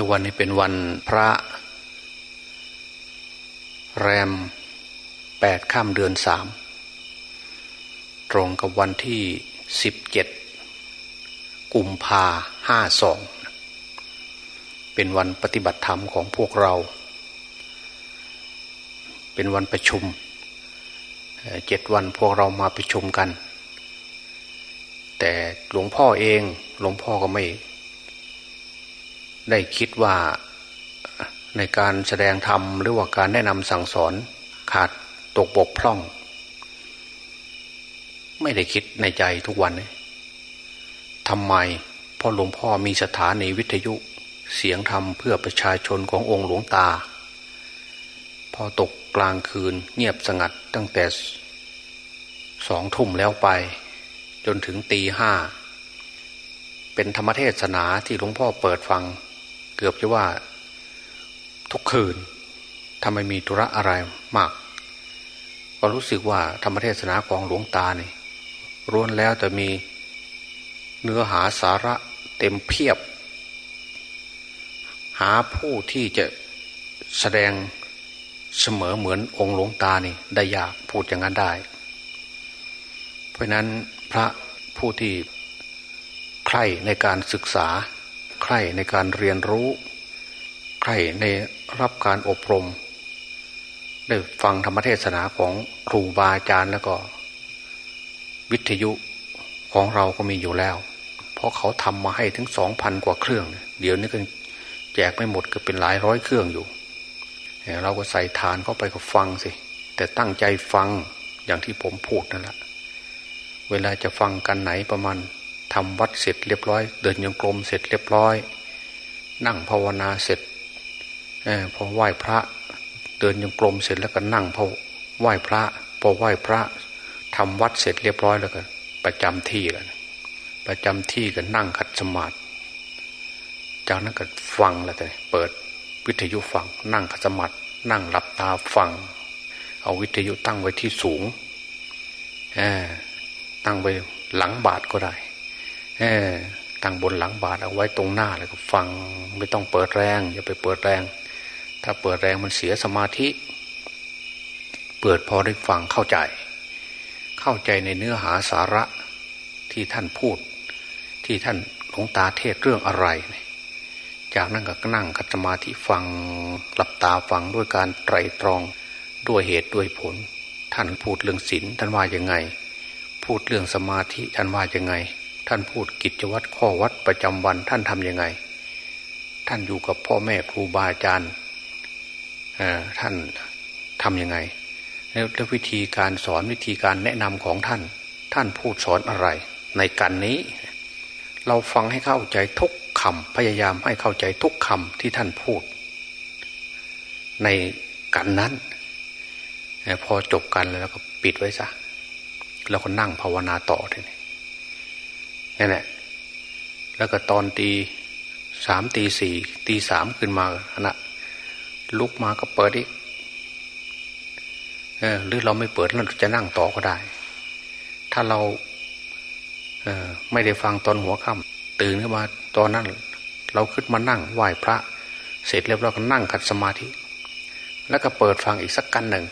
วันนี้เป็นวันพระ แรมแปดข้ามเดือนสามตรงกับวันที่สิบเจ็ดกุมภาห้าสองเป็นวันปฏิบัติธรรมของพวกเรา เป็นวันประชุมเจ็ดวันพวกเรามาประชุมกัน แต่หลวงพ่อเองหลวงพ่อก็ไม่ ได้คิดว่าในการแสดงธรรมหรือว่าการแนะนำสั่งสอนขาดตกบกพร่อง ไม่ได้คิดในใจทุกวันทำไมพราะหลวงพ่อมีสถานีวิทยุเสียงธรรมเพื่อประชาชนขององค์หลวงตา พอตกกลางคืนเงียบสงัดตั้งแต่สองทุ่มแล้วไป จนถึงตีห้าเป็นธรรมเทศนาที่หลวงพ่อเปิดฟัง เกือบจะว่าทุกคืนถ้าไม่มีธุระอะไรมาก ก็รู้สึกว่าธรรมเทศนาของหลวงตาเนี่ยร้วนแล้วแต่มีเนื้อหาสาระเต็มเพียบ หาผู้ที่จะแสดงเสมอเหมือนองค์หลวงตานี่ได้ยากพูดอย่างนั้นได้ เพราะนั้นพระผู้ที่ใคร่ในการศึกษา ใคร่ในการเรียนรู้ ใคร่ในรับการอบรม ได้ฟังธรรมเทศนาของครูบาอาจารย์แล้วก็ วิทยุของเราก็มีอยู่แล้ว เพราะเขาทำมาให้ถึงสองพันกว่าเครื่อง เดี๋ยวนี้ก็แจกไม่หมดก็เป็นหลายร้อยเครื่องอยู่ เราก็ใส่ทานเข้าไปก็ฟังสิ แต่ตั้งใจฟังอย่างที่ผมพูดนั่นแหละ เวลาจะฟังกันไหนประมาณ ทำวัดเสร็จเรียบร้อย เดินยังกลมเสร็จเรียบร้อย นั่งภาวนาเสร็จอพอไหว้พระ เดินยังกลมเสร็จแล้วก็นั่งพอไหว้พระ พอไหว้พระทำวัดเสร็จเรียบร้อยแล้วก็ประจำที่แล้วประจำที่ก็นั่งขัดสมาธิจากนั้นก็ฟังแล้วแต่เปิดวิทยุฟัง นั่งขัดสมาธินั่งหลับตาฟัง เอาวิทยุตั้งไว้ที่สูงตั้งไว้หลังบาทก็ได้ ตั้งบนหลังบาทเอาไว้ตรงหน้าแล้วก็ฟังไม่ต้องเปิดแรง อย่าไปเปิดแรง ถ้าเปิดแรงมันเสียสมาธิ เปิดพอได้ฟังเข้าใจ เข้าใจในเนื้อหาสาระที่ท่านพูด ที่ท่านหลวงตาเทศเรื่องอะไร จากนั้นก็นั่งคัตมาธิฟังหลับตาฟังด้วยการไตรตรองด้วยเหตุด้วยผล ท่านพูดเรื่องศีลท่านว่ายังไง พูดเรื่องสมาธิท่านว่ายังไง ท่านพูดกิจวัตรข้อวัดประจำวันท่านทำยังไง ท่านอยู่กับพ่อแม่ครูบาอาจารย์ท่านทำยังไง แล้ววิธีการสอนวิธีการแนะนำของท่าน ท่านพูดสอนอะไร ในการนี้ เราฟังให้เข้าใจทุกคำพยายามให้เข้าใจทุกคำที่ท่านพูด ในกันนั้นพอจบกันแล้วก็ปิดไว้ซะแล้วก็นั่งภาวนาต่อทีนี้ นี่แหละแล้วก็ตอนตีสามตีสี่ตีสามขึ้นมาขณะลุกมาก็เปิดอีกเออหรือเราไม่เปิดเราจะนั่งต่อก็ได้ ถ้าเราเออไม่ได้ฟังตอนหัวค่ำตื่นขึ้นมาตอนนั้น เราขึ้นมานั่งไหว้พระ เสร็จแล้วเราก็นั่งขัดสมาธิ แล้วก็เปิดฟังอีกสักกันหนึ่ง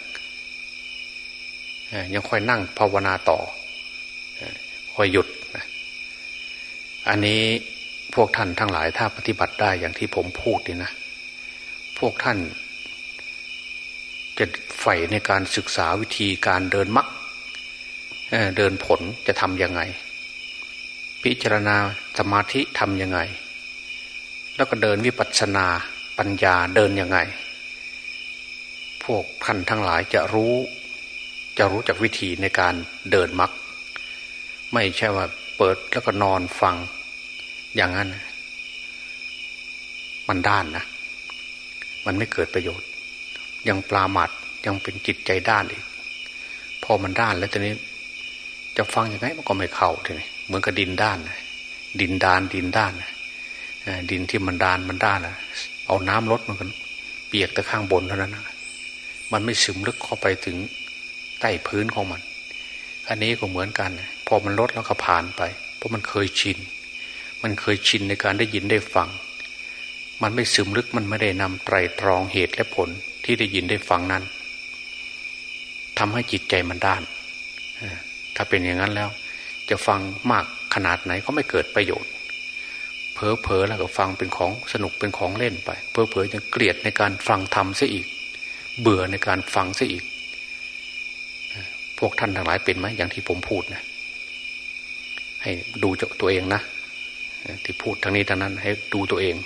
ยังค่อยนั่งภาวนาต่อค่อยหยุด อันนี้พวกท่านทั้งหลายถ้าปฏิบัติได้อย่างที่ผมพูดนี่นะ พวกท่าน จะใฝ่ในการศึกษาวิธีการเดินมักเเดินผลจะทำยังไง พิจารณาสมาธิทำยังไง แล้วก็เดินวิปัสสนาปัญญาเดินยังไง พวกท่านทั้งหลายจะรู้ จะรู้จักวิธีในการเดินมักไม่ใช่ว่าเปิดแล้วก็นอนฟัง อย่างนั้น มันด้านนะ มันไม่เกิดประโยชน์ ยังปลาหมัดยังเป็นจิตใจด้านอีก พอมันด้านแล้วตอนนี้ จะฟังยังไงมันก็ไม่เข้าทีนี้เหมือนกับดินด้านดินดานดินด้านดินที่มันดานมันด้านเอาน้ำลดมันก็เปียกแต่ข้างบนเท่านั้นมันไม่ซึมลึกเข้าไปถึงใต้พื้นของมัน อันนี้ก็เหมือนกัน พอมันลดแล้วก็ผ่านไป เพราะมันเคยชิน มันเคยชินในการได้ยินได้ฟัง มันไม่ซึมลึกมันไม่ได้นำไตรตรองเหตุและผลที่ได้ยินได้ฟังนั้นทำให้จิตใจมันด้าน ถ้าเป็นอย่างนั้นแล้ว จะฟังมากขนาดไหนก็ไม่เกิดประโยชน์ เพอเพอแล้วก็ฟังเป็นของสนุกเป็นของเล่นไป เพอเพอยังเกลียดในการฟังธรรมซะอีก เบื่อในการฟังซะอีก พวกท่านทั้งหลายเป็นไหมอย่างที่ผมพูดนะ ให้ดูจากตัวเองนะ ที่พูดทางนี้ทางนั้น ให้ดูตัวเอง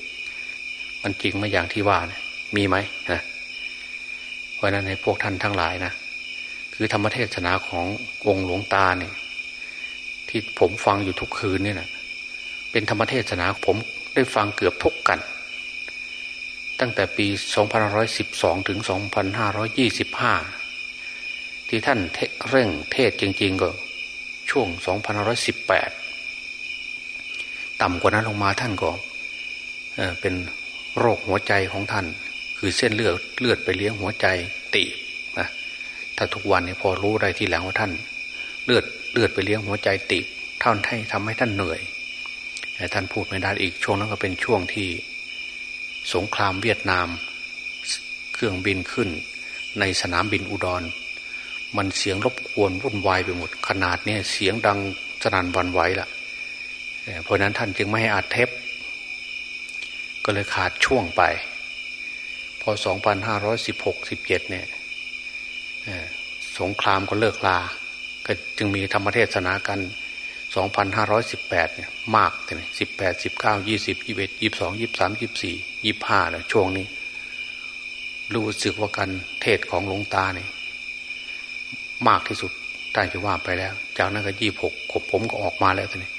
มันจริงไหมอย่างที่ว่านะมีไหมนะเพราะนั้นให้พวกท่านทั้งหลายนะคือธรรมเทศนาขององค์หลวงตาเนี่ย ที่ผมฟังอยู่ทุกคืนเนี่ยนะเป็นธรรมเทศนาผมได้ฟังเกือบทุกกัน ตั้งแต่ปี 2512 ถึง 2525 ที่ท่านเร่งเทศจริง ๆ ก็ช่วง 2518 ต่ำกว่านั้นลงมาท่านก็เป็นโรคหัวใจของท่าน คือเส้นเลือดเลือดไปเลี้ยงหัวใจตีบนะถ้าทุกวันนี้พอรู้ได้ทีหลังว่าท่าน เลือดเลือดไปเลี้ยงหัวใจตีบท่านให้ทำให้ท่านเหนื่อยแต่ท่านพูดไม่ได้อีกช่วงนั้นก็เป็นช่วงที่สงครามเวียดนาม เครื่องบินขึ้น ในสนามบินอุดร มันเสียงรบกวนวุ่นวายไปหมดขนาดนี้เสียงดังสนั่นวันไหวล่ะ เพราะนั้นท่านจึงไม่ให้อัดเทปก็เลยขาดช่วงไป พอ 2516 17 เนี่ยสงครามก็เลิกลา ก็จึงมีธรรมเทศนากัน 2518 เนี่ย มากเลย18 19 20 21 22 23 24 25เลยช่วงนี้ รู้สึกว่าการเทศของหลวงตาเนี่ยมากที่สุดท่านจะว่าไปแล้ว จากนั้นก็ยี่หกขบผมก็ออกมาแล้วท่าน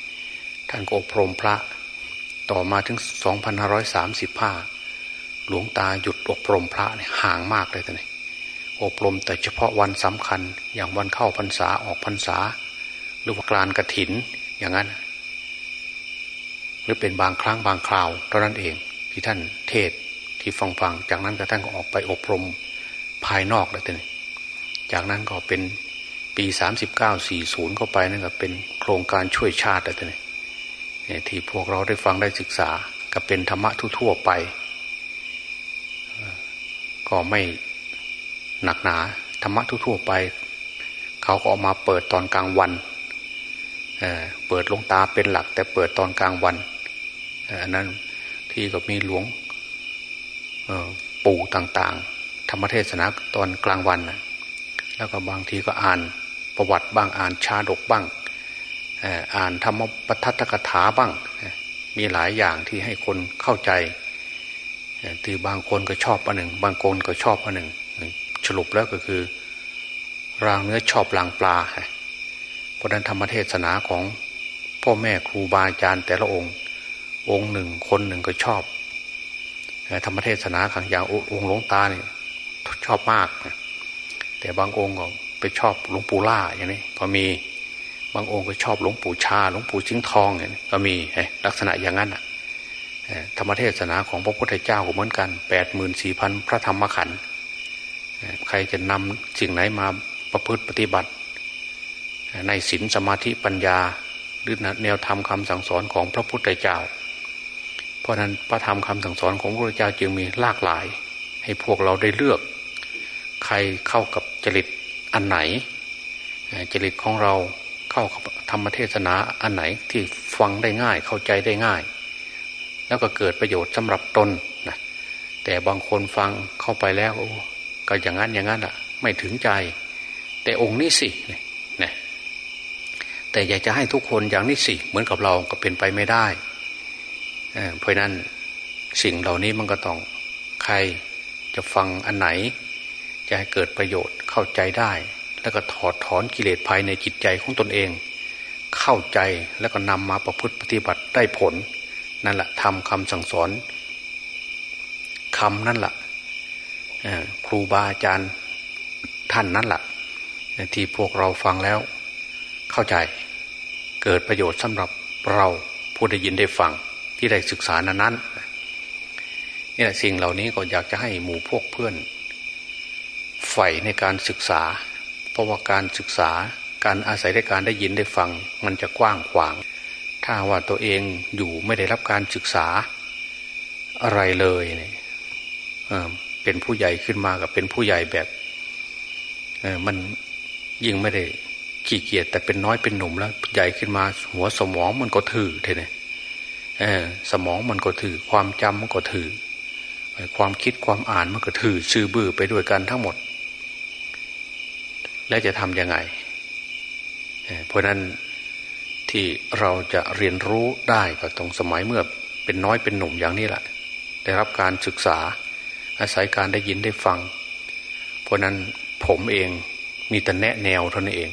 ท่านก็อบรมพระ ต่อมาถึงสองพันห้าร้อยสามสิบห้าหลวงตาหยุดอบรมพระเนี่ยห่างมากเลยท่านอบรมแต่เฉพาะวันสำคัญอย่างวันเข้าพรรษาออกพรรษา หรือว่ากลานกระถินอย่างนั้น หรือเป็นบางครั้งบางคราวเท่านั้นเองที่ท่านเทศที่ฟังฟังจากนั้นก็ท่านก็ออกไปอบรมภายนอกเลยท่านจากนั้นก็เป็นปีสามสิบเก้าสี่ศูนย์เข้าไปนั่นก็เป็นโครงการช่วยชาติเลยท่าน ที่พวกเราได้ฟังได้ศึกษา ก็เป็นธรรมะทั่วไป ก็ไม่หนักหนาธรรมะทั่วไป เขาก็ออกมาเปิดตอนกลางวันเเปิดลงตาเป็นหลัก แต่เปิดตอนกลางวันอันนั้นที่ก็มีหลวงปู่ต่างๆ ธรรมเทศนาตอนกลางวัน แล้วก็บางทีก็อ่านประวัติบ้างอ่านชาดกบ้าง อ่านธรรมปทัตกถาบ้าง มีหลายอย่างที่ให้คนเข้าใจคือบางคนก็ชอบอันหนึ่ง บางคนก็ชอบอันหนึ่ง สรุปแล้วก็คือ รางเนื้อชอบรางปลา เพราะนั้นธรรมเทศนาของพ่อแม่ครูบาอาจารย์แต่ละองค์ องค์หนึ่งคนหนึ่งก็ชอบ ธรรมเทศนาขังอย่างองค์หลวงตาเนี่ยชอบมาก แต่บางองค์ก็ไปชอบหลวงปู่ล่าอย่างนี้ก็มี บางองค์ก็ชอบหลวงปู่ชาหลวงปู่จิ้งทองเนี่ยก็มีลักษณะอย่างนั้นอะธรรมเทศนาของพระพุทธเจ้าเหมือนกันแปดหมื่นสี่พันพระธรรมขันธ์ใครจะนำสิ่งไหนมาประพฤติปฏิบัติ ในศีลสมาธิปัญญาหรือแนวธรรมคาสั่งสอนของพระพุทธเจ้า เพราะนั้นพระธรรมคาสั่งสอนของพระพุทธเจ้าจึงมีหลากหลาย ให้พวกเราได้เลือก ใครเข้ากับจริตอันไหน จริตของเรา เข้าธรรมเทศนาอันไหนที่ฟังได้ง่ายเข้าใจได้ง่าย แล้วก็เกิดประโยชน์สำหรับตนนะแต่บางคนฟังเข้าไปแล้วก็อย่างนั้นอย่างนั้นอะ ไม่ถึงใจ แต่องค์นี้สิเนี่ยแต่อยากจะให้ทุกคนอย่างนี้สิเหมือนกับเราก็เป็นไปไม่ได้เพราะนั้นสิ่งเหล่านี้มันก็ต้องใครจะฟังอันไหน จะให้เกิดประโยชน์เข้าใจได้ แล้วก็ถอดถอนกิเลสภายในจิตใจของตนเอง เข้าใจแล้วก็นำมาประพฤติปฏิบัติได้ผล นั่นแหละทำคำสั่งสอนคำนั่นแหละครูบาอาจารย์ท่านนั่นแหละที่พวกเราฟังแล้ว เข้าใจเกิดประโยชน์สำหรับเราผู้ได้ยินได้ฟังที่ได้ศึกษานั้นนั้นนี่แหละสิ่งเหล่านี้ก็อยากจะให้หมู่พวกเพื่อนใฝ่ในการศึกษา เพราะว่าการศึกษาการอาศัยในการได้ยินได้ฟัง มันจะกว้างขวาง ถ้าว่าตัวเองอยู่ไม่ได้รับการศึกษาอะไรเลยเนี่ยเป็นผู้ใหญ่ขึ้นมากับเป็นผู้ใหญ่แบบมันยิ่งไม่ได้ขี้เกียจแต่เป็นน้อยเป็นหนุ่มแล้ว ใหญ่ขึ้นมา หัวสมองมันก็ถือเท่นี่สมองมันก็ถือ ความจำมันก็ถือ ความคิดความอ่านมันก็ถือชื่อบื้อไปด้วยกันทั้งหมด และจะทำยังไง เพราะนั้นที่เราจะเรียนรู้ได้ก็ตรงสมัยเมื่อเป็นน้อยเป็นหนุ่มอย่างนี้แหละได้รับการศึกษา อาศัยการได้ยินได้ฟัง เพราะนั้นผมเองมีแต่แนะแนวเท่านั้นเอง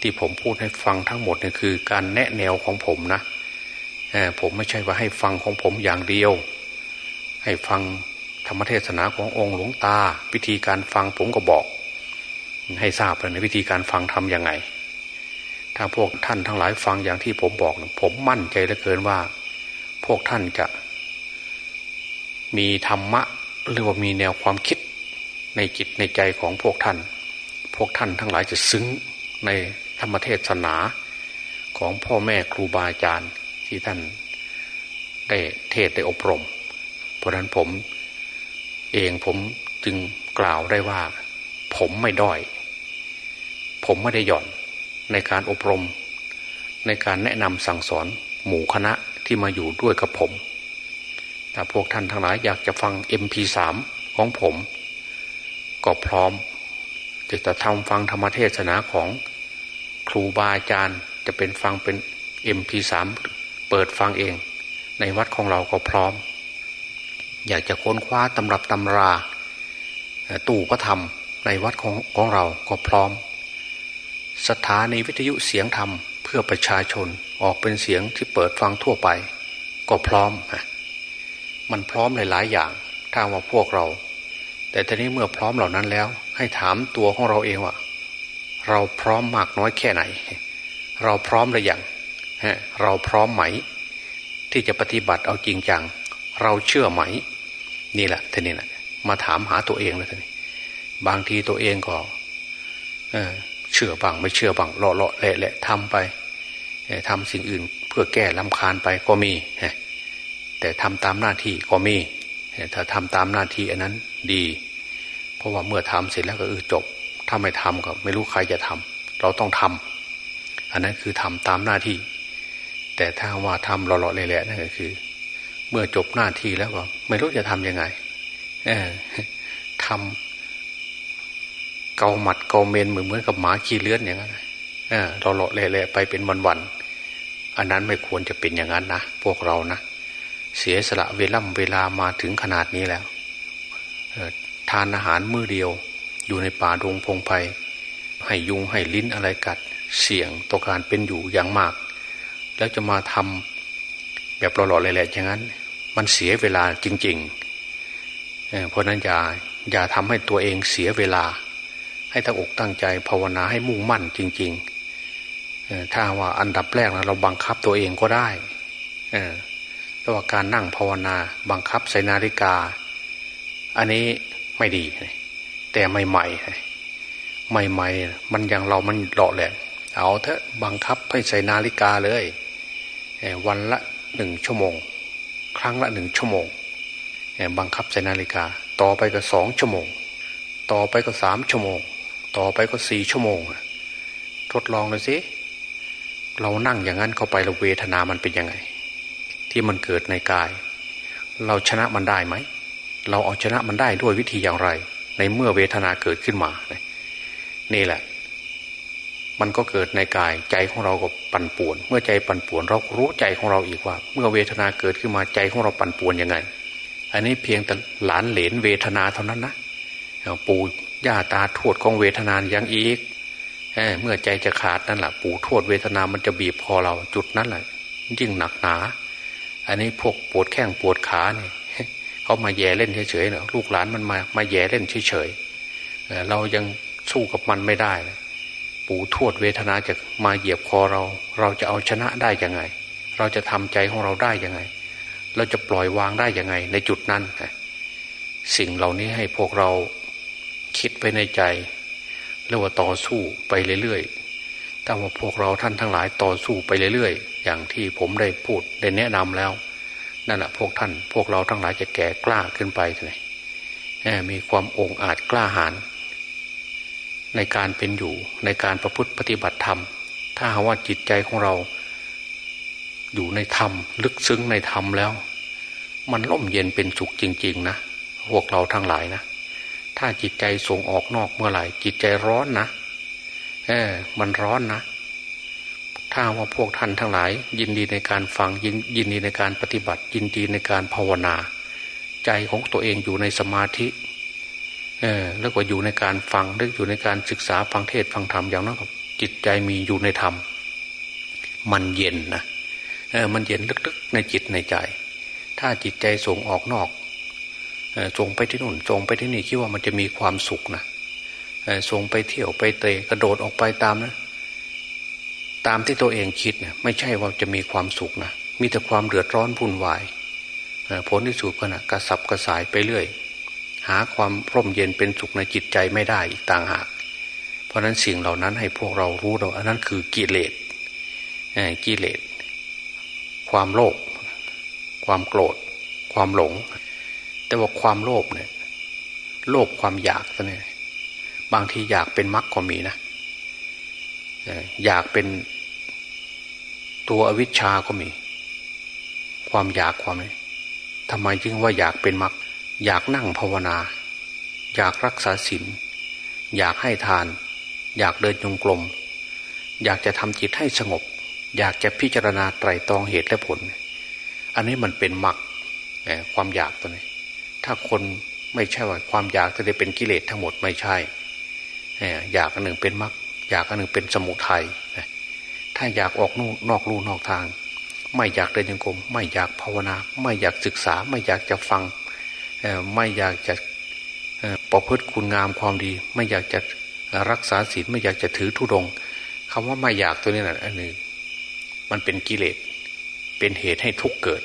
ที่ผมพูดให้ฟังทั้งหมดนี่คือ การแนะแนวของผมนะผมไม่ใช่ว่าให้ฟังของผมอย่างเดียว ให้ฟังธรรมเทศนาขององค์หลวงตา วิธีการฟังผมก็บอก ให้ทราบเลยในวิธีการฟังทำยังไง ถ้าพวกท่านทั้งหลายฟังอย่างที่ผมบอก ผมมั่นใจเหลือเกินว่า พวกท่านจะ มีธรรมะหรือว่ามีแนวความคิดในจิตในใจของพวกท่าน พวกท่านทั้งหลายจะซึ้งในธรรมเทศนาของพ่อแม่ครูบาอาจารย์ที่ท่านได้เทศได้อบรม เพราะนั้นผมเองผมจึงกล่าวได้ว่า ผมไม่ด้อย ผมไม่ได้หย่อนในการอบรม ในการแนะนำสั่งสอนหมู่คณะที่มาอยู่ด้วยกับผมถ้าพวกท่านทั้งหลายอยากจะฟัง MP3 ของผม ก็พร้อม จะทำฟังธรรมเทศนาของครูบาอาจารย์จะเป็นฟังเป็น MP3 เปิดฟังเอง ในวัดของเราก็พร้อม อยากจะค้นคว้าตำรับตำรา ตู่พระธรรม ในวัดของของเราก็พร้อม สถานีวิทยุเสียงธรรมเพื่อประชาชนออกเป็นเสียงที่เปิดฟังทั่วไป ก็พร้อมมันพร้อมหลายๆอย่างถ้าว่าพวกเรา แต่ทีนี้เมื่อพร้อมเหล่านั้นแล้ว ให้ถามตัวของเราเองว่าเราพร้อมมากน้อยแค่ไหน เราพร้อมหรือยังเราพร้อมไหม ที่จะปฏิบัติเอาจริงจัง เราเชื่อไหม นี่แหละท่านี่แหละมาถามหาตัวเองแล้วท่านี่ บางทีตัวเองก็เชื่อบังไม่เชื่อบังเลาะเลาะเละเละทำไปทำสิ่งอื่นเพื่อแก้ลำคาญไปก็มี แต่ทำตามหน้าที่ก็มี ถ้าทำตามหน้าที่อันนั้นดี เพราะว่าเมื่อทำเสร็จแล้วก็เออจบ ถ้าไม่ทำก็ไม่รู้ใครจะทำเราต้องทำอันนั้นคือทำตามหน้าที่ แต่ถ้าว่าทำเลาะเละๆนั่นก็คือ เมื่อจบหน้าที่แล้วก็ ไม่รู้จะทำยังไงทำ เกาหมัดเกาเมนเหมือนเหมือนกับหมาขี้เลื้อนอย่างนั้นเราเลาะเละๆไปเป็นวันๆอันนั้นไม่ควรจะเป็นอย่างนั้นนะพวกเรานะเสียสละเวล่ำเวลามาถึงขนาดนี้แล้วทานอาหารมื้อเดียว อยู่ในป่าดงพงไพ่ให้ยุงให้ลิ้นอะไรกัดเสี่ยงต่อการเป็นอยู่อย่างมาก แล้วจะมาทำแบบหล่อๆเลยแหละอย่างนั้น มันเสียเวลาจริง ๆ เพราะนั้นอย่าอย่าทำให้ตัวเองเสียเวลา ให้ตั้งอกตั้งใจภาวนาให้มุ่งมั่นจริง ๆ ถ้าว่าอันดับแรกนะเราบังคับตัวเองก็ได้แต่ว่าการนั่งภาวนาบังคับใส่นาฬิกา อันนี้ไม่ดี แต่ใหม่ๆใหม่ๆมันยังเรามันหล่อแหลมเอาเถอะบังคับให้ใส่นาฬิกาเลยวันละหนึ่งชั่วโมง ครั้งละหนึ่งชั่วโมงบังคับใส่นาฬิกา ต่อไปก็สองชั่วโมง ต่อไปก็สามชั่วโมง ต่อไปก็สี่ชั่วโมง ทดลองเลยสิ เรานั่งอย่างนั้นเข้าไปเราเวทนามันเป็นยังไง ที่มันเกิดในกาย เราชนะมันได้ไหม เราเอาชนะมันได้ด้วยวิธีอย่างไร ในเมื่อเวทนาเกิดขึ้นมา นี่แหละ มันก็เกิดในกายใจของเราก็ปั่นป่วน เมื่อใจปั่นป่วนเรารู้ใจของเราอีกว่า เมื่อเวทนาเกิดขึ้นมาใจของเราปั่นป่วนยังไง อันนี้เพียงแต่หลานเหลนเวทนาเท่านั้นนะปู่ ย่าตาทวดของเวทนานยังอีกเมื่อใจจะขาดนั่นแหละปู่ทวดเวทนามันจะบีบคอเราจุดนั้นแหละยิ่งหนักหนา อันนี้พวกปวดแข้งปวดขาเนี่ยเขามาแย่เล่นเฉยๆเนาะลูกหลานมันมามาแย่เล่นเฉยๆเรายังสู้กับมันไม่ได้ปู่ทวดเวทนาจะมาเหยียบคอเรา เราจะเอาชนะได้ยังไง เราจะทำใจของเราได้ยังไง เราจะปล่อยวางได้ยังไง ในจุดนั้นสิ่งเหล่านี้ให้พวกเรา คิดไปในใจเรียกว่าต่อสู้ไปเรื่อยๆถ้าว่าพวกเราท่านทั้งหลายต่อสู้ไปเรื่อยๆ อย่างที่ผมได้พูดได้แนะนำแล้วนั่นแหละพวกท่าน พวกเราทั้งหลายจะแก่กล้าขึ้นไปเลยมีความองอาจกล้าหาญในการเป็นอยู่ในการประพฤติปฏิบัติธรรม ถ้าหาว่าจิตใจของเรา อยู่ในธรรม ลึกซึ้งในธรรมแล้ว มันร่มเย็นเป็นสุขจริง ๆ นะ พวกเราทั้งหลายนะ ถ้าจิตใจส่งออกนอกเมื่อไหร่ จิตใจร้อนนะเออ มันร้อนนะถ้าว่าพวกท่านทั้งหลาย ยินดีในการฟังยินยินดีในการปฏิบัติ ยินดีในการภาวนา ใจของตัวเองอยู่ในสมาธิ เออแล้วก็อยู่ในการฟังหรืออยู่ในการศึกษาฟังเทศฟังธรรมอย่างนั้นจิตใจมีอยู่ในธรรม มันเย็นนะเออมันเย็นลึกๆในจิตในใจ ถ้าจิตใจส่งออกนอก ส่งไปที่นู่นส่งไปที่นี่คิดว่ามันจะมีความสุขนะส่งไปเที่ยวไปเตะกระโดดออกไปตามนะ ตามที่ตัวเองคิดนะไม่ใช่ว่าจะมีความสุขนะมีแต่ความเดือดร้อนวุ่นวายผลที่สุดก็นะกระสับกระสายไปเรื่อย หาความร่มเย็นเป็นสุขในจิตใจไม่ได้อีกต่างหาก เพราะนั้นสิ่งเหล่านั้นให้พวกเรารู้เราอันนั้นคือกิเลสกิเลส ความโลภความโกรธ ความหลง แต่ว่าความโลภเนี่ย โลภความอยากเนี่ยบางทีอยากเป็นมรรคก็มีนะอยากเป็นตัวอวิชชาก็มี ความอยากความนี้ทำไมจึงว่าอยากเป็นมรรคอยากนั่งภาวนา อยากรักษาศีลอยากให้ทาน อยากเดินจงกรมอยากจะทำจิตให้สงบ อยากจะพิจารณาไตรตรองเหตุและผล อันนี้มันเป็นมรรคความอยากตัวนี้ ถ้าคนไม่ใช่ว่าความอยากจะได้เป็นกิเลสทั้งหมดไม่ใช่อยากอันหนึ่งเป็นมรรคอยากอันหนึ่งเป็นสมุทัยถ้าอยากออกนอกลู่นอกทาง ไม่อยากเดินยังกรมไม่อยากภาวนา ไม่อยากศึกษา ไม่อยากจะฟังไม่อยากจะประพฤติคุณงามความดี ไม่อยากจะรักษาศีลไม่อยากจะถือธุดงคำว่าไม่อยากตัวนี้นะอันนี้มันเป็นกิเลสเป็นเหตุให้ทุกข์เกิด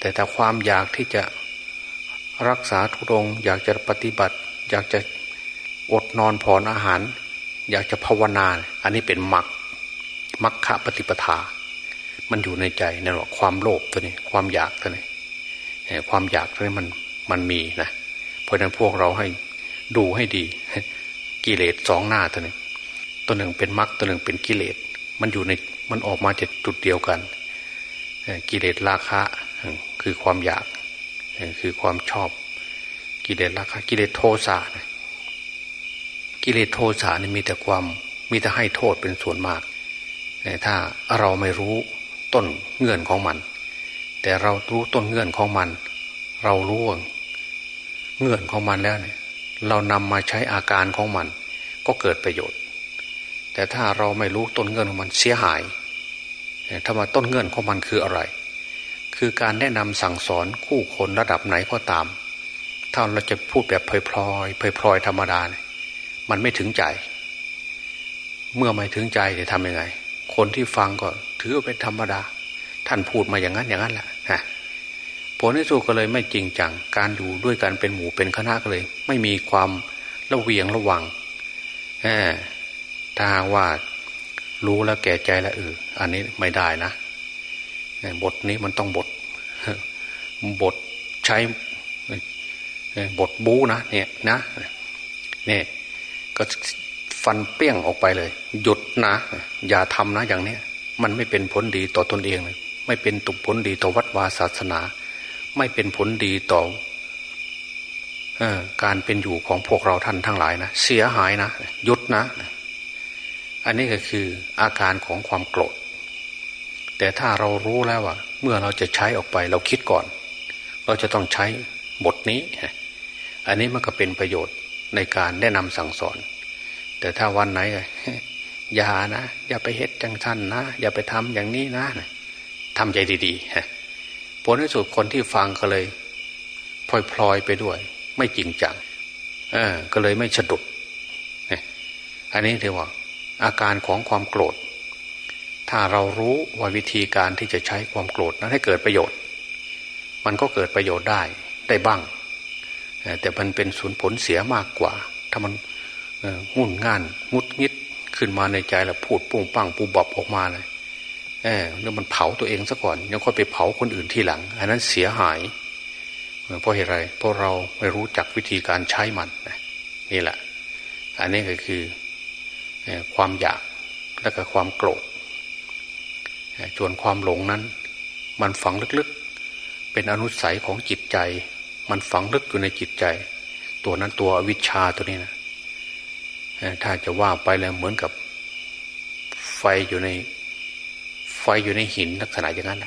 แต่ถ้าความอยากที่จะ รักษาทุดง อยากจะปฏิบัติ อยากจะอดนอนผ่อนอาหาร อยากจะภาวนา อันนี้เป็นมรรคมรรคปฏิปทา มันอยู่ในใจนั่นแหละความโลภตัวนี้ ความอยากตัวนี้ความอยากตัวนี้มันมันมีนะเพราะนั้นพวกเราให้ดูให้ดี กิเลสสองหน้าตัวนี้ ตัวหนึ่งเป็นมรรคตัวหนึ่งเป็นกิเลส มันอยู่ในมันออกมาจากจุดเดียวกันกิเลสราคะคือความอยาก คือความชอบกิเลสราคะกิเลสโทสะกิเลสโทสะนี่มีแต่ความมีแต่ให้โทษเป็นส่วนมากถ้าเราไม่รู้ต้นเงื่อนของมัน แต่เรารู้ต้นเงื่อนของมัน เรารู้เงื่อนของมันแล้วเนี่ย เรานำมาใช้อาการของมัน ก็เกิดประโยชน์ แต่ถ้าเราไม่รู้ต้นเงื่อนของมันเสียหายถ้ามาต้นเงื่อนของมันคืออะไร คือการแนะนำสั่งสอนคู่คนระดับไหนก็ตาม ถ้าเราจะพูดแบบพลอยพลอยพลอยธรรมดาเนี่ยมันไม่ถึงใจ เมื่อไม่ถึงใจจะทำยังไง คนที่ฟังก็ถือเป็นธรรมดา ท่านพูดมาอย่างนั้นอย่างนั้นแหละฮะผลที่สุดก็เลยไม่จริงจัง การอยู่ด้วยกันเป็นหมู่เป็นคณะก็เลย ไม่มีความระเวียงระวังถ้าว่ารู้แล้วแก่ใจแล้วเอออันนี้ไม่ได้นะ บทนี้มันต้องบทบทใช้บทบูนะเนี่ยนะเนี่ยก็ฟันเปี้ยงออกไปเลย หยุดนะ อย่าทำนะอย่างเนี้ยมันไม่เป็นผลดีต่อตนเองเลยไม่เป็นตุผลดีต่อวัดวาศาสนา ไม่เป็นผลดีต่ออการเป็นอยู่ของพวกเราท่านทั้งหลายนะเสียหายนะหยุดนะ อันนี้ก็คืออาการของความโกรธ แต่ถ้าเรารู้แล้วว่าเมื่อเราจะใช้ออกไปเราคิดก่อน เราจะต้องใช้บทนี้ อันนี้มันก็เป็นประโยชน์ในการแนะนำสั่งสอน แต่ถ้าวันไหนอย่านะ อย่าไปเฮ็ดจังท่านนะ อย่าไปทำอย่างนี้นะทำใจดีๆผลที่สุดคนที่ฟังก็เลยพลอยพลอยไปด้วย ไม่จริงจังเออก็เลยไม่สะดุดอันนี้เรียกว่า อาการของความโกรธ ถ้าเรารู้ว่าวิธีการที่จะใช้ความโกรธนั้นให้เกิดประโยชน์ มันก็เกิดประโยชน์ได้ได้บ้าง แต่มันเป็นสูญผลเสียมากกว่า ถ้ามันงุ่นง่านงุดงิดขึ้นมาในใจแล้วพูดปุ้งปังปูบอบออกมาเลยเออแล้วมันเผาตัวเองซะก่อนยังค่อยไปเผาคนอื่นทีหลัง อันนั้นเสียหายเพราะเหตุไรเพราะเราไม่รู้จักวิธีการใช้มันนี่แหละ อันนี้ก็คือความอยากและก็ความโกรธ ส่วนความหลงนั้น มันฝังลึกๆ เป็นอนุสัยของจิตใจ มันฝังลึกอยู่ในจิตใจ ตัวนั้นตัววิชาตัวนี้นะถ้าจะว่าไปแล้วเหมือนกับ ไฟอยู่ใน ไฟอยู่ในหินลักษณะอย่างนั้น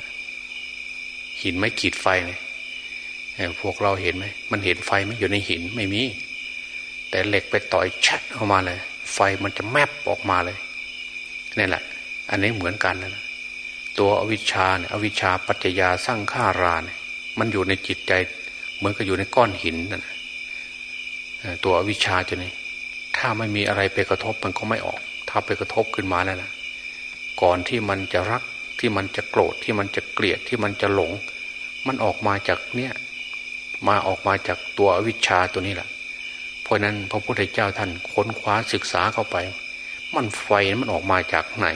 หินไม่ขีดไฟเนี่ยพวกเราเห็นไหมมันเห็นไฟไหมอยู่ในหินไม่มี แต่เหล็กไปต่อยชัดออกมาเลย ไฟมันจะแมบออกมาเลยนี่แหละ อันนี้เหมือนกันนะ ตัวอวิชชาเนี่ยอวิชชาปัจจยาสร้างฆาราเนี่ยมันอยู่ในจิตใจ เหมือนกับอยู่ในก้อนหินนั่นตัวอวิชชาจะนี่ถ้าไม่มีอะไรไปกระทบมันก็ไม่ออก ถ้าไปกระทบขึ้นมาแล้วนะก่อนที่มันจะรักที่มันจะโกรธที่มันจะเกลียดที่มันจะหลง มันออกมาจากเนี่ยมาออกมาจากตัวอวิชชาตัวนี้แหละเพราะนั้นพระพุทธเจ้าท่านค้นคว้าศึกษาเข้าไป มันไฟมันออกมาจากไหน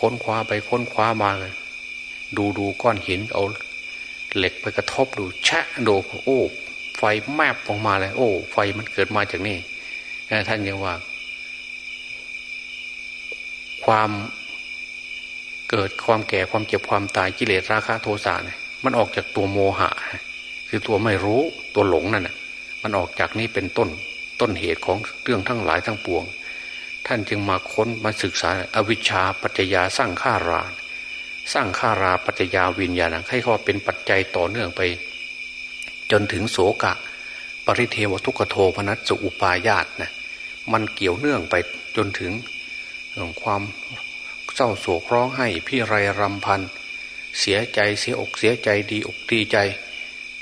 ค้นคว้าไปค้นคว้ามาเลยดูดูก้อนหินเอาเหล็กไปกระทบดูแชะดูโอ้ ไฟแมบออกมาเลย โอ้ ไฟมันเกิดมาจากนี่ท่านยังว่า ความเกิดความแก่ความเจ็บความตายกิเลสราคะโทสะเนี่ยมันออกจากตัวโมหะ คือตัวไม่รู้ตัวหลงนั่นน่ะมันออกจากนี้เป็นต้นต้นเหตุของเรื่องทั้งหลายทั้งปวง ท่านจึงมาค้นมาศึกษาอวิชชาปัจจยาสร้างข้ารา สร้างข้าราปัจจยาวิญญาณให้เขาเป็นปัจจัยต่อเนื่องไป จนถึงโสกะ ปริเทวทุกโทพนัสสุอุปายาตนะมันเกี่ยวเนื่องไปจนถึงความเศร้าโศกร้องไห้พี่ไรรำพัน เสียใจเสียอกเสียใจดีอกดีใจ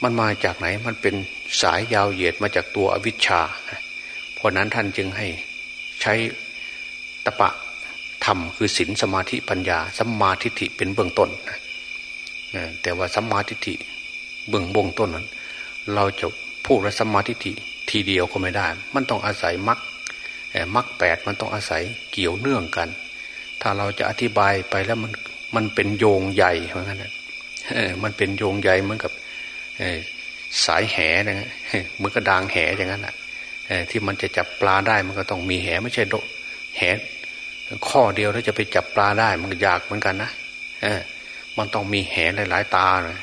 มันมาจากไหนมันเป็นสายยาวเหยียดมาจากตัวอวิชชา เพราะนั้นท่านจึงให้ใช้ ตปะธรรมคือศีลสมาธิปัญญาสัมมาทิฏฐิเป็นเบื้องต้นแต่ว่าสัมมาทิฏฐิเบื้องบงต้นนั้น เราจะพูดว่าสัมมาทิฏฐิทีเดียวก็ไม่ได้ มันต้องอาศัยมรรคมรรคแปดมันต้องอาศัยเกี่ยวเนื่องกัน ถ้าเราจะอธิบายไปแล้วมันมันเป็นโยงใหญ่เหมือนกันมันเป็นโยงใหญ่เหมือนกับสายแหนะมือนกระดางแหอย่างนั้นแหะที่มันจะจับปลาได้มันก็ต้องมีแหไม่ใช่โดแห ข้อเดียวแล้วจะไปจับปลาได้ มันยากเหมือนกันนะมันต้องมีแหหลายๆตานะ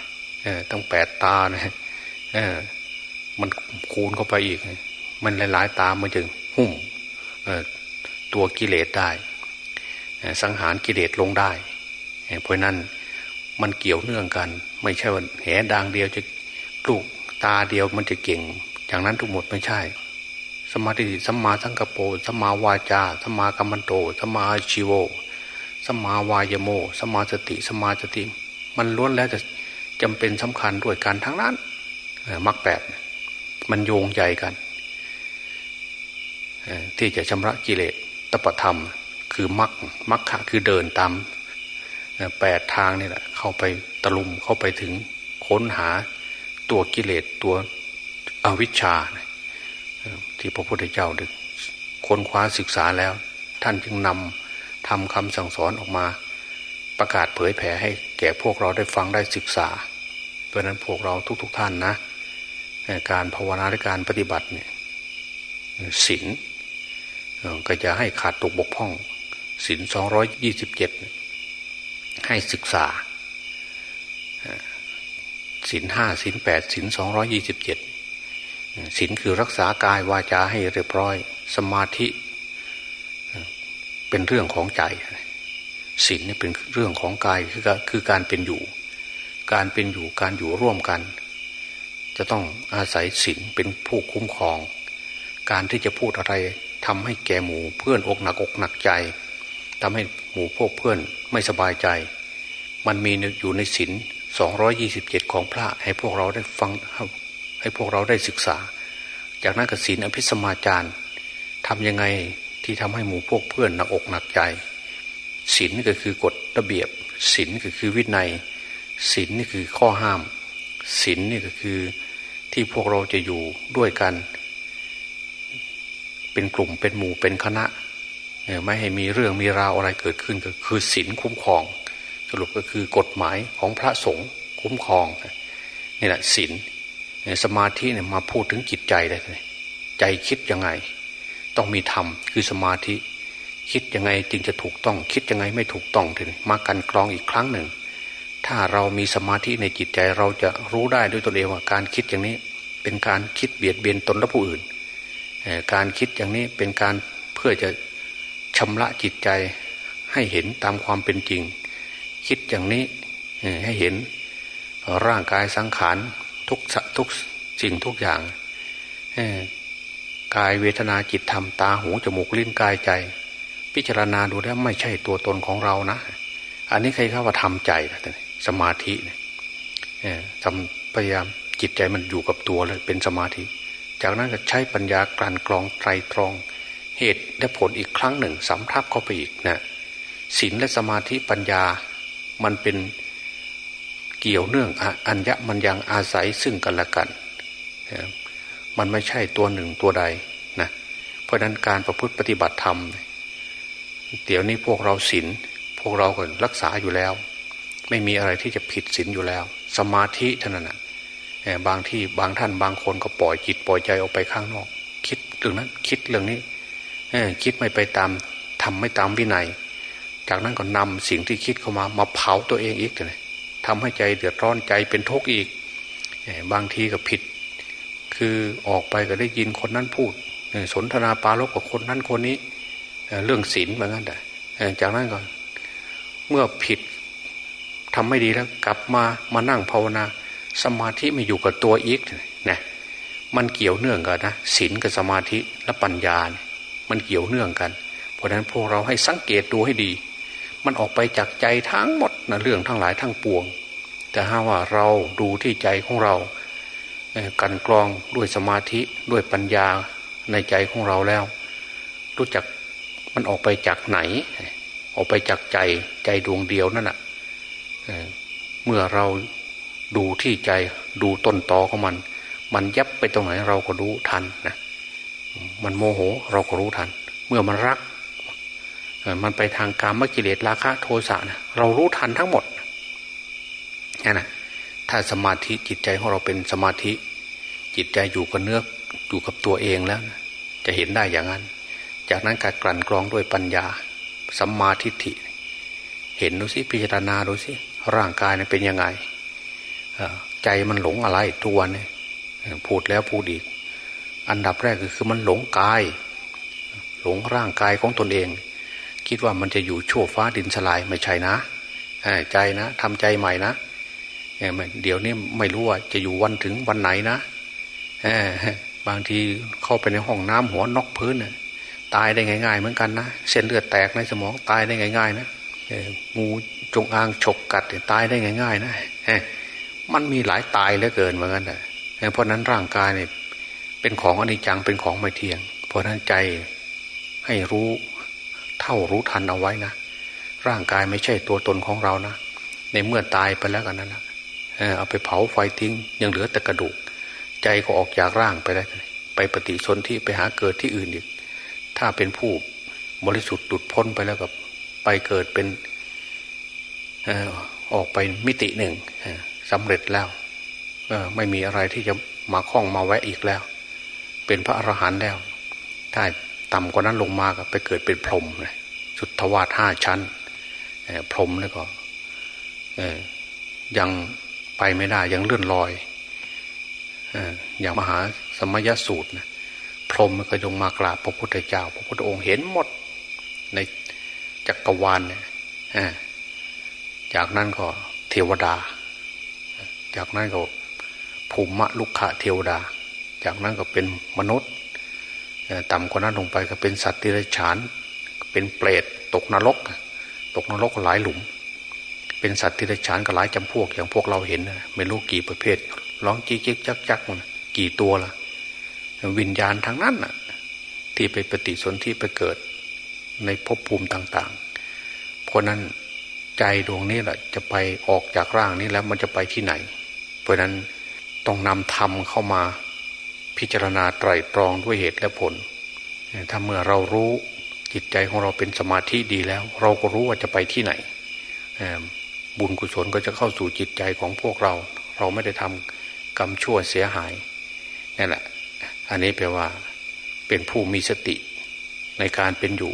ต้องแปดตานะมันคูณเข้าไปอีก มันหลายๆตามันจึงหุ้มตัวกิเลสได้สังหารกิเลสลงได้เพราะนั้นมันเกี่ยวเนื่องกัน ไม่ใช่ว่าแหดางเดียวจะลูกตาเดียวมันจะเก่ง อย่างนั้นทุกหมดไม่ใช่ สมาธิสัมมาสังกปรสัมมาวาจาสัมมากัมมันโตสัมมาชิโวสัมมาวายโมสัมมาสติสัมมาสติ มันล้วนแล้วจะจำเป็นสำคัญด้วยการทั้งนั้นมรรคแปดมันโยงใหญ่กันที่จะชำระกิเลสตปธรรม คือมรรคมรรคคือเดินตามแปดทางนี่แหละ เข้าไปตะลุมเข้าไปถึงค้นหาตัวกิเลสตัวอวิชชา ที่พระพุทธเจ้าดึกค้นคว้าศึกษาแล้ว ท่านจึงนำทำคำสั่งสอนออกมา ประกาศเผยแผ่ให้แก่พวกเราได้ฟังได้ศึกษา เพราะนั้นพวกเราทุกๆทท่านนะ การภาวนาและการปฏิบัติเนี่ยศีลก็จะให้ขาดตกบกพร่องศีลสองร้อยยี่สิบเจ็ดให้ศึกษาศีลห้าศีลแปดศีลสองร้อยี่สิบเจ็ด ศีลคือรักษากายวาจาให้เรียบร้อย สมาธิเป็นเรื่องของใจศีลนี่เป็นเรื่องของกายคือคือการเป็นอยู่ การเป็นอยู่การอยู่ร่วมกัน จะต้องอาศัยศีลเป็นผู้คุ้มครอง การที่จะพูดอะไรทำให้แก่หมู่เพื่อนอกหนักอกหนักใจทำให้หมู่พวกเพื่อนไม่สบายใจ มันมีอยู่ในศีลสองร้อยี่สิบเจ็ดของพระให้พวกเราได้ฟัง ให้พวกเราได้ศึกษา จากนั้นก็ศีลอภิสมาจารทำยังไงที่ทำให้หมู่พวกเพื่อนหนักอกหนักใจศีลก็คือกฎระเบียบศีลก็คือวินัยศีลนี่คือข้อห้ามศีลนี่ก็คือที่พวกเราจะอยู่ด้วยกัน เป็นกลุ่มเป็นหมู่เป็นคณะไม่ให้มีเรื่องมีราวอะไรเกิดขึ้นก็คือศีลคุ้มครอง สรุปก็คือกฎหมายของพระสงฆ์คุ้มครองนี่แหละศีล สมาธิเนี่ยมาพูดถึงจิตใจเลยใจคิดยังไง ต้องมีธรรมคือสมาธิ คิดยังไงจึงจะถูกต้อง คิดยังไงไม่ถูกต้องทีนี้มากันกรองอีกครั้งหนึ่ง ถ้าเรามีสมาธิในจิตใจเราจะรู้ได้ด้วยตนเองว่าการคิดอย่างนี้เป็นการคิดเบียดเบียนตนและผู้อื่น การคิดอย่างนี้เป็นการเพื่อจะชำระจิตใจให้เห็นตามความเป็นจริง คิดอย่างนี้ให้เห็นร่างกายสังขาร ทุกทุกสิ่งทุกอย่างกายเวทนาจิตธรรมตาหูจมูกลิ้นกายใจ พิจารณาดูแล้วไม่ใช่ตัวตนของเรานะ อันนี้ใครเข้าว่าทำใจนะสมาธิเนี่ยทำพยายามจิตใจมันอยู่กับตัวเลยเป็นสมาธิ จากนั้นก็ใช้ปัญญากลั่นกรองไตรตรอง เหตุและผลอีกครั้งหนึ่งสำทับเข้าไปอีกนะศีลและสมาธิปัญญามันเป็น เกี่ยวเนื่องอัญญมันยังอาศัยซึ่งกันและกัน มันไม่ใช่ตัวหนึ่งตัวใดนะเพราะนั้นการประพฤติปฏิบัติธรรม เดี๋ยวนี้พวกเราศีลพวกเราก็รักษาอยู่แล้ว ไม่มีอะไรที่จะผิดศีลอยู่แล้ว สมาธิเท่านั้นนะบางที่บางท่านบางคนก็ปล่อยจิตปล่อยใจออกไปข้างนอก คิดเรื่องนั้นคิดเรื่องนี้คิดไม่ไปตามทำไม่ตามวินัย จากนั้นก็นำสิ่งที่คิดเข้ามามาเผาตัวเองอีกเลย ทำให้ใจเดือดร้อนใจเป็นทุกข์อีก บางทีก็ผิด คือออกไปก็ได้ยินคนนั้นพูดสนทนาปาลบกับคนนั้นคนนี้ เรื่องศีลเหมือนกันแต่จากนั้นก็เมื่อผิดทำไม่ดีแล้ว กลับมามานั่งภาวนา สมาธิไม่อยู่กับตัวอีกนะมันเกี่ยวเนื่องกันนะศีลกับสมาธิและปัญญาเนี่ยมันเกี่ยวเนื่องกัน เพราะฉะนั้นพวกเราให้สังเกตดูให้ดี มันออกไปจากใจทั้งหมดนะเรื่องทั้งหลายทั้งปวง แต่ถ้าว่าเราดูที่ใจของเรากันกรองด้วยสมาธิด้วยปัญญาในใจของเราแล้ว รู้จักมันออกไปจากไหน ออกไปจากใจใจดวงเดียวนั่นแหะเมื่อเราดูที่ใจดูต้นตอของมัน มันยับไปตรงไหนเราก็รู้ทันนะมันโมโหเราก็รู้ทัน เมื่อมันรัก มันไปทางกามกิเลสราคะโทสะนะเรารู้ทันทั้งหมดนี่นะถ้าสมาธิจิตใจของเราเป็นสมาธิ จิตใจอยู่กับเนื้ออยู่กับตัวเองแล้ว จะเห็นได้อย่างนั้น จากนั้นการกลั่นกรองด้วยปัญญาสัมมาทิฏฐิ เห็นดูสิพิจารณาดูสิร่างกายเป็นยังไงใจมันหลงอะไรทุกวันเนี่ยพูดแล้วพูดอีก อันดับแรกคือมันหลงกาย หลงร่างกายของตนเอง คิดว่ามันจะอยู่ชั่วฟ้าดินสลายไม่ใช่นะใจนะทำใจใหม่นะเดี๋ยวนี้ไม่รู้ว่าจะอยู่วันถึงวันไหนนะบางทีเข้าไปในห้องน้ำหัวนอกพื้นตายได้ง่าย ๆ เหมือนกันนะเส้นเลือดแตกในสมองตายได้ง่าย ๆ นะงูจงอางฉกกัดตายได้ง่าย ๆ นะมันมีหลายตายเหลือเกินเหมือนกันแต่เพราะนั้นร่างกายเนี่ยเป็นของอนิจจังเป็นของไม่เที่ยง เพราะนั้นใจให้รู้ เท่ารู้ทันเอาไว้นะร่างกายไม่ใช่ตัวตนของเรานะในเมื่อตายไปแล้วกันนั้นนะเอาไปเผาไฟทิ้ง ยังเหลือแต่กระดูก ใจก็ออกจากร่างไปแล้วไปปฏิสนธิไปหาเกิดที่อื่นอีก ถ้าเป็นผู้บริสุทธิ์ดุดพ้นไปแล้วกับไปเกิดเป็นออกไปมิติหนึ่งสำเร็จแล้วไม่มีอะไรที่จะมาคล้องมาแวะอีกแล้ว เป็นพระอรหันต์แล้ว ถ้า ต่ำกว่านั้นลงมาก็ไปเกิดเป็นพรหมเลยสุทธวาสห้าชั้นพรหมนี่ก็ยังไปไม่ได้ยังเลื่อนลอยอย่างมหาสมยสูตรนะพรหมก็ลงมากราบพระพุทธเจ้า พระพุทธองค์เห็นหมดในจักรวาลเนี่ยจากนั้นก็เทวดา จากนั้นก็ภูมิมะลุกขะเทวดา จากนั้นก็เป็นมนุษย์ ต่ำกว่านั้นลงไปก็เป็นสัตว์ที่ไรฉาน เป็นเปรตตกนรก ตกนรกหลายหลุม เป็นสัตว์ที่ไรฉานก็หลายจำพวก อย่างพวกเราเห็นไม่รู้กี่ประเภทร้องจิ๊กจิ๊กจักจักมันกี่ตัวละวิญญาณทางนั้นน่ะ ที่ไปปฏิสนธิไปเกิด ในภพภูมิต่าง ๆ เพราะนั้นใจดวงนี้แหละจะไปออกจากร่างนี้แล้วมันจะไปที่ไหน เพราะนั้นต้องนำธรรมเข้ามา พิจารณาไตรตรองด้วยเหตุและผล ถ้าเมื่อเรารู้จิตใจของเราเป็นสมาธิดีแล้ว เราก็รู้ว่าจะไปที่ไหน บุญกุศลก็จะเข้าสู่จิตใจของพวกเรา เราไม่ได้ทำกรรมชั่วเสียหายนั่นแหละ อันนี้แปลว่าเป็นผู้มีสติในการเป็นอยู่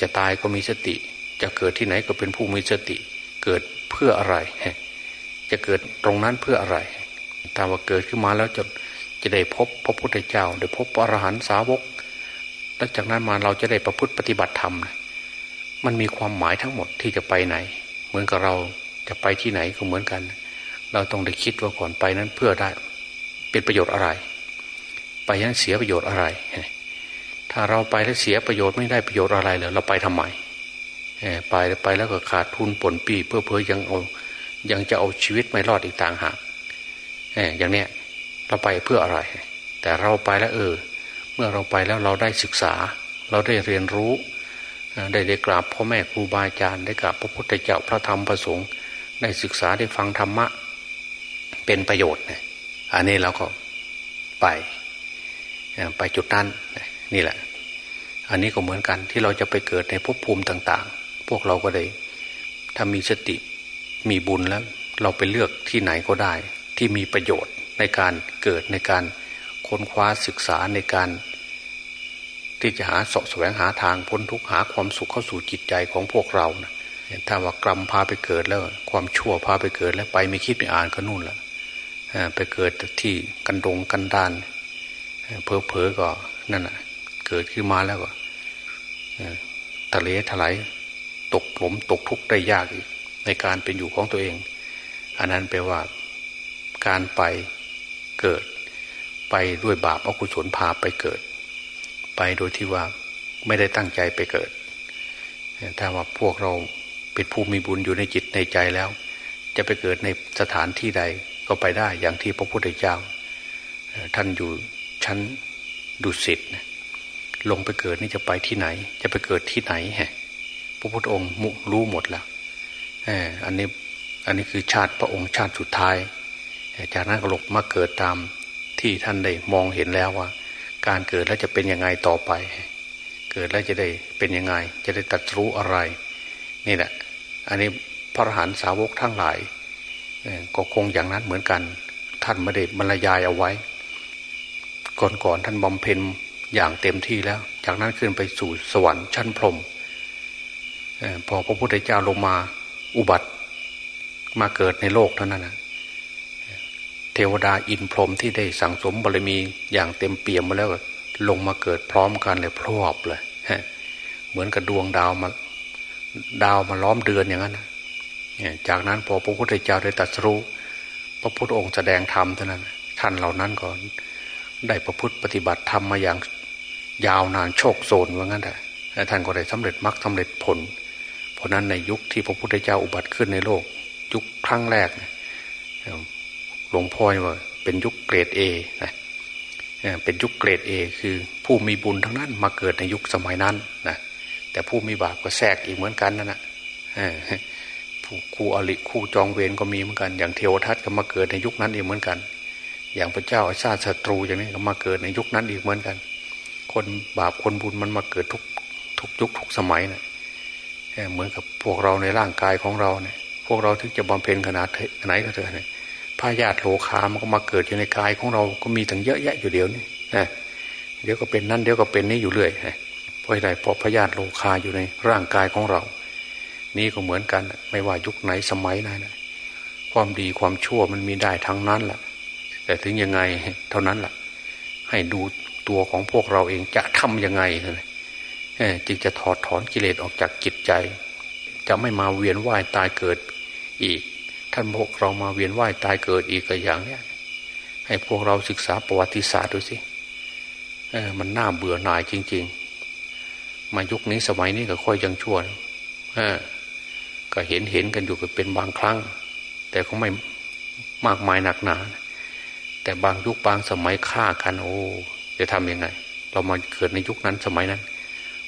จะตายก็มีสติ จะเกิดที่ไหนก็เป็นผู้มีสติ เกิดเพื่ออะไร จะเกิดตรงนั้นเพื่ออะไรถ้าว่าเกิดขึ้นมาแล้วจะ จะได้พบพระพุทธเจ้าได้พบพระอรหันตสาวกแล้วจากนั้นมาเราจะได้ประพฤติปฏิบัติธรรมมันมีความหมายทั้งหมดที่จะไปไหน เหมือนกับเราจะไปที่ไหนก็เหมือนกัน เราต้องได้คิดว่าก่อนไปนั้นเพื่อได้เป็นประโยชน์อะไร ไปนั้นเสียประโยชน์อะไร ถ้าเราไปแล้วเสียประโยชน์ไม่ได้ประโยชน์อะไรเลยเราไปทำไมไปไปแล้วก็ขาดทุนผลปีเพื่อเพื่อยังเอายังจะเอาชีวิตไม่รอดอีกต่างหากอย่างเนี้ย เราไปเพื่ออะไร แต่เราไปแล้วเออ เมื่อเราไปแล้วเราได้ศึกษา เราได้เรียนรู้ ได้ได้กราบพ่อแม่ครูบาอาจารย์ได้กราบพระพุทธเจ้าพระธรรมพระสงฆ์ได้ศึกษาได้ฟังธรรมะ เป็นประโยชน์เนี่ยอันนี้เราก็ไปไปจุดนั้นนี่แหละ อันนี้ก็เหมือนกันที่เราจะไปเกิดในภพภูมิต่าง ๆ พวกเราก็ได้ถ้ามีสติมีบุญแล้ว เราไปเลือกที่ไหนก็ได้ ที่มีประโยชน์ ในการเกิดในการค้นคว้าศึกษาในการ ที่จะหาสาะแสวงหาทางพ้นทุกข์หาความสุขเข้าสู่จิตใจของพวกเรานะถ้าว่ากรรมพาไปเกิดแล้ว ความชั่วพาไปเกิดแล้วไปไม่คิดไม่อ่านก็นู่นละไปเกิดที่กันดงกันดานเพอเพอก็นั่นแหะเกิดขึ้นมาแล้วก็ทะเลถลายตกหลมตกทุกข์ได้ยากอีกในการเป็นอยู่ของตัวเอง อันนั้นแปลว่าการไป เกิด ไปด้วยบาปอกุศลพาไปเกิด ไปโดยที่ว่าไม่ได้ตั้งใจไปเกิด ถ้าว่าพวกเราเป็นผู้มีบุญอยู่ในจิตในใจแล้ว จะไปเกิดในสถานที่ใดก็ไปได้อย่างที่พระพุทธเจ้า ท่านอยู่ชั้นดุสิตลงไปเกิดนี่จะไปที่ไหน จะไปเกิดที่ไหนฮะพระพุทธองค์รู้หมดแล้วอันนี้อันนี้คือชาติพระองค์ชาติสุดท้าย จากนั้นก็ลงมาเกิดตามที่ท่านได้มองเห็นแล้วว่า การเกิดแล้วจะเป็นยังไงต่อไป เกิดแล้วจะได้เป็นยังไง จะได้ตัดรู้อะไร นี่แหละ อันนี้พระอรหันตสาวกทั้งหลายก็คงอย่างนั้นเหมือนกัน ท่านไม่ได้บรรยายเอาไว้ ก่อนๆท่านบำเพ็ญอย่างเต็มที่แล้ว จากนั้นขึ้นไปสู่สวรรค์ชั้นพรมพอพระพุทธเจ้าลงมาอุบัติมาเกิดในโลกเท่านั้นนะ เทวดาอินพรหมที่ได้สั่งสมบารมีอย่างเต็มเปี่ยมมาแล้วลงมาเกิดพร้อมกันเลยพรอบเลยเหมือนกับดวงดาวมา ดาวมาล้อมเดือนอย่างนั้นจากนั้นพอพระพุทธเจ้าได้ตรัสรู้พระพุทธองค์แสดงธรรมเท่านั้น ท่านเหล่านั้นก็ได้ประพฤติปฏิบัติธรรมมาอย่างยาวนานโชคโซนว่างั้นแต่ท่านก็ได้สำเร็จมรรคสาเร็จผล เพราะนั้นในยุคที่พระพุทธเจ้าอุบัติขึ้นในโลก ยุคครั้งแรก หลวงพ่อว่า เป็นยุคเกรดเอนะเป็นยุคเกรดเอคือ ผู้มีบุญทั้งนั้นมาเกิดในยุคสมัยนั้นนะแต่ผู้มีบาปก็แทรกอีกเหมือนกันนั่นแหละผู้คู่อริคู่จองเวรก็มีเหมือนกัน อย่างเทวทัตก็มาเกิดในยุคนั้นอีกเหมือนกัน อย่างพระเจ้าอาชาติศัตรูอย่างนี้ก็มาเกิดในยุคนั้นอีกเหมือนกัน คนบาปคนบุญมันมาเกิดทุกทุกยุคทุกสมัยนะเหมือนกับพวกเราในร่างกายของเราเนี่ยพวกเราถึงจะบำเพ็ญขนาดไหนก็เถอะเนี่ยาญาติโลคามันก็มาเกิดอยู่ในกายของเราก็มีถึงเยอะแยะอยู่เดียวนี่นะเดี๋ยวก็เป็นนั่นเดี๋ยวก็เป็นนี่อยู่เรื่อยเพราะอะไรเพราะพยาธิโลคาอยู่ในร่างกายของเรา นี่ก็เหมือนกัน ไม่ว่ายุคไหนสมัยไหนนะความดีความชั่วมันมีได้ทั้งนั้นแหละแต่ถึงยังไงเท่านั้นแหละให้ดูตัวของพวกเราเองจะทํำยังไงจึงจะถอดถอนกิเลสออกจากจิตใจ จะไม่มาเวียนว่ายตายเกิดอีก ท่านพวกเรามาเวียนว่ายตายเกิดอีกอย่างเนี้ยให้พวกเราศึกษาประวัติศาสตร์ดูสิเออมันน่าเบื่อหน่ายจริง ๆ มายุคนี้สมัยนี้ก็ค่อยยังชั่วเออก็เห็นเห็นกันอยู่ก็เป็นบางครั้ง แต่ก็ไม่มากมายหนักหนาแต่บางยุคบางสมัยฆ่ากันโอ้จะทำยังไง เรามาเกิดในยุคนั้นสมัยนั้น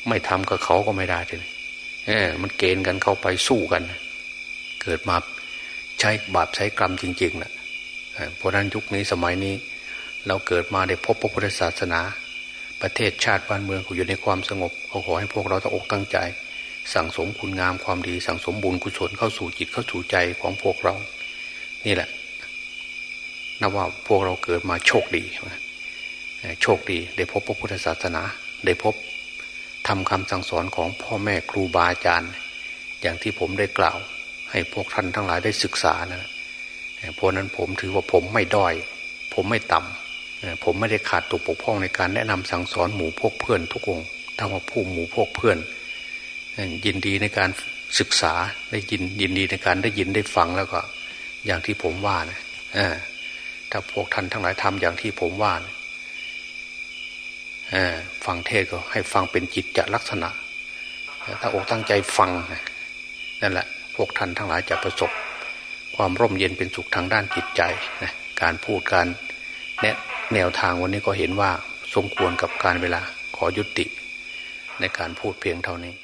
ไม่ทำกับเขาก็ไม่ได้เลยเออมันเกณฑ์กันเข้าไปสู้กัน เกิดมา ใช้บาปใช้กรรมจริงๆนะเพราะนั้นยุคนี้สมัยนี้ เราเกิดมาได้พบพระพุทธศาสนา ประเทศชาติบ้านเมืองอยู่ในความสงบขอขอให้พวกเราตั้งอกตั้งใจ สั่งสมคุณงามความดี สั่งสมบุญกุศลเข้าสู่จิตเข้าสู่ใจของพวกเรา นี่แหละนับว่าพวกเราเกิดมาโชคดีโชคดีได้พบพระพุทธศาสนา ได้พบทำคำสั่งสอนของพ่อแม่ครูบาอาจารย์ อย่างที่ผมได้กล่าว ให้พวกท่านทั้งหลายได้ศึกษานะเพราะนั้นผมถือว่าผมไม่ด้อย ผมไม่ต่ำผมไม่ได้ขาดตกปกพ้องในการแนะนำสั่งสอนหมู่พวกเพื่อนทุกองค์ถ้าว่าผู้หมู่พวกเพื่อน ยินดีในการศึกษาได้ยินยินดีในการได้ยินได้ฟังแล้วก็ อย่างที่ผมว่านะถ้าพวกท่านทั้งหลายทำอย่างที่ผมว่านะฟังเทศก็ให้ฟังเป็นจิตจะลักษณะถ้าอกตั้งใจฟังนั่นแหละ พวกท่านทั้งหลายจะประสบ ความร่มเย็นเป็นสุขทางด้านจิตใจนะการพูดการแนะแนวทางวันนี้ก็เห็นว่าสมควรกับการเวลาขอยุติ ในการพูดเพียงเท่านี้